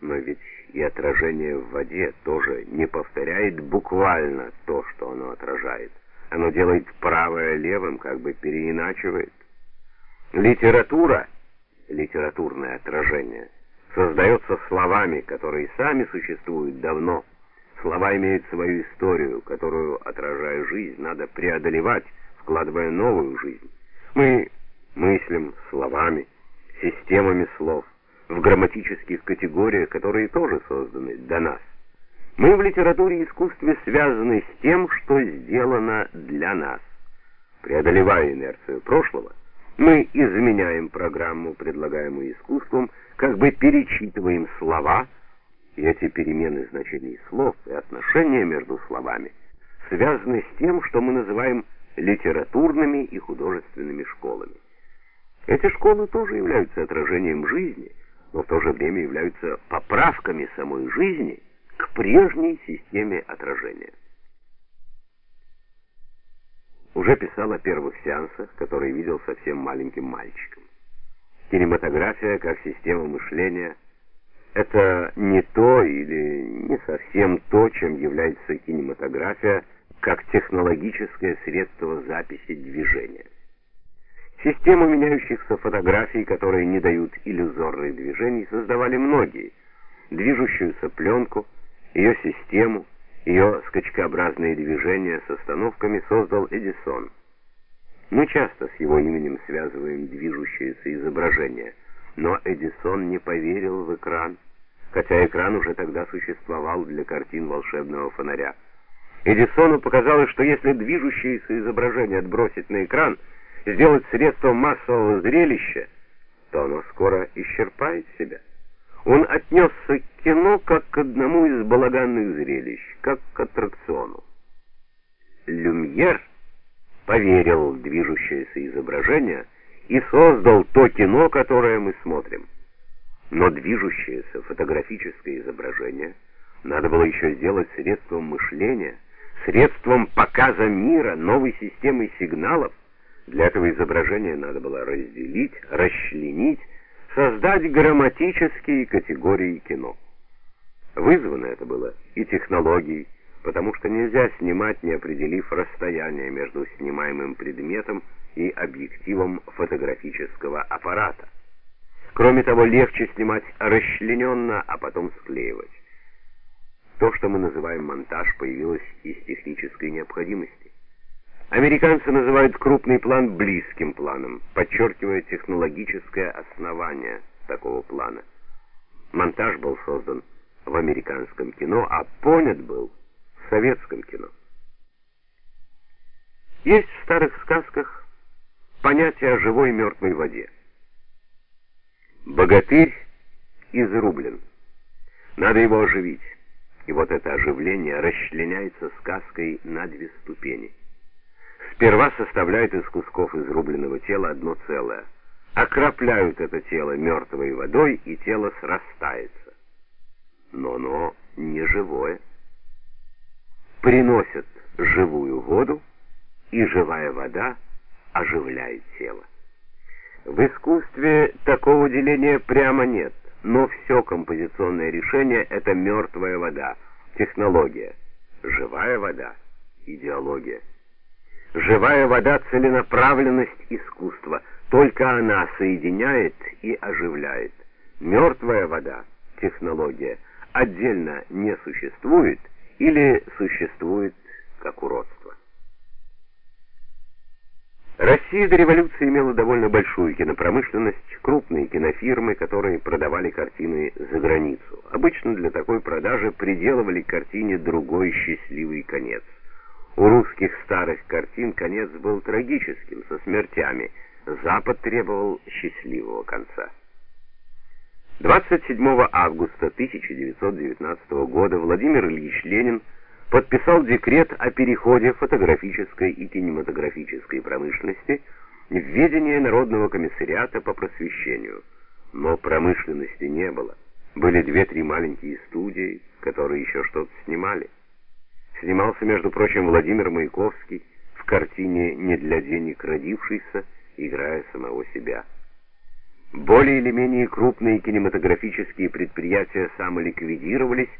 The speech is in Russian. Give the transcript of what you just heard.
Но ведь и отражение в воде тоже не повторяет буквально то, что оно отражает. Оно делает правое левым, как бы переиначивает. Литература, литературное отражение, создается словами, которые сами существуют давно. Слова имеют свою историю, которую, отражая жизнь, надо преодолевать, вкладывая новую жизнь. Мы мыслим словами, системами слов, в грамматических категориях, которые тоже созданы для нас. Мы в литературе и искусстве связаны с тем, что сделано для нас. Преодолевая инерцию прошлого, мы изменяем программу, предлагаемую искусством, как бы перечитываем слова, и эти перемены значений слов и отношения между словами связаны с тем, что мы называем литературными и художественными школами. Эти школы тоже являются отражением жизни, но в то же время являются поправками самой жизни к прежней системе отражения. Уже писал о первых сеансах, которые видел совсем маленьким мальчиком. Кинематография как система мышления – это не то или не совсем то, чем является кинематография как технологическое средство записи движения. Систему меняющихся фотографий, которые не дают иллюзорных движений, создавали многие. Движущуюся пленку, ее систему, ее скачкообразные движения с остановками создал Эдисон. Мы часто с его именем связываем движущееся изображение, но Эдисон не поверил в экран, хотя экран уже тогда существовал для картин волшебного фонаря. Эдисону показалось, что если движущееся изображение отбросить на экран – сделать средством массового зрелища, то оно скоро исчерпает себя. Он отнесся к кино как к одному из балаганных зрелищ, как к аттракциону. Люмьер поверил в движущееся изображение и создал то кино, которое мы смотрим. Но движущееся фотографическое изображение надо было еще сделать средством мышления, средством показа мира, новой системой сигналов, для этого изображения надо было разделить, расчленить, создать грамматические категории кино. Вызвано это было и технологией, потому что нельзя снимать, не определив расстояние между снимаемым предметом и объективом фотографического аппарата. Кроме того, легче снимать расчлененно, а потом склеивать. То, что мы называем монтаж, появилось из технической необходимости. Американцы называют крупный план близким планом, подчеркивая технологическое основание такого плана. Монтаж был создан в американском кино, а понят был в советском кино. Есть в старых сказках понятие о живой и мертвой воде. Богатырь изрублен. Надо его оживить. И вот это оживление расчленяется сказкой на две ступени. Сперва составляют из кусков изрубленного тела одно целое, окропляют это тело мертвой водой, и тело срастается. Но оно не живое. Приносят живую воду, и живая вода оживляет тело. В искусстве такого деления прямо нет, но все композиционное решение — это мертвая вода, технология, живая вода, идеология. Живая вода — целенаправленность искусства. Только она соединяет и оживляет. Мертвая вода — технология. Отдельно не существует или существует как уродство. Россия до революции имела довольно большую кинопромышленность, крупные кинофирмы, которые продавали картины за границу. Обычно для такой продажи приделывали картине другой счастливый конец. У русских старых картин конец был трагическим, со смертями. Запад требовал счастливого конца. 27 августа 1919 года Владимир Ильич Ленин подписал декрет о переходе фотографической и кинематографической промышленности в ведение Народного комиссариата по просвещению. Но промышленности не было. Были две-три маленькие студии, которые еще что-то снимали. Снимался, между прочим, Владимир Маяковский в картине «Не для денег родившийся», играя самого себя. Более или менее крупные кинематографические предприятия самоликвидировались,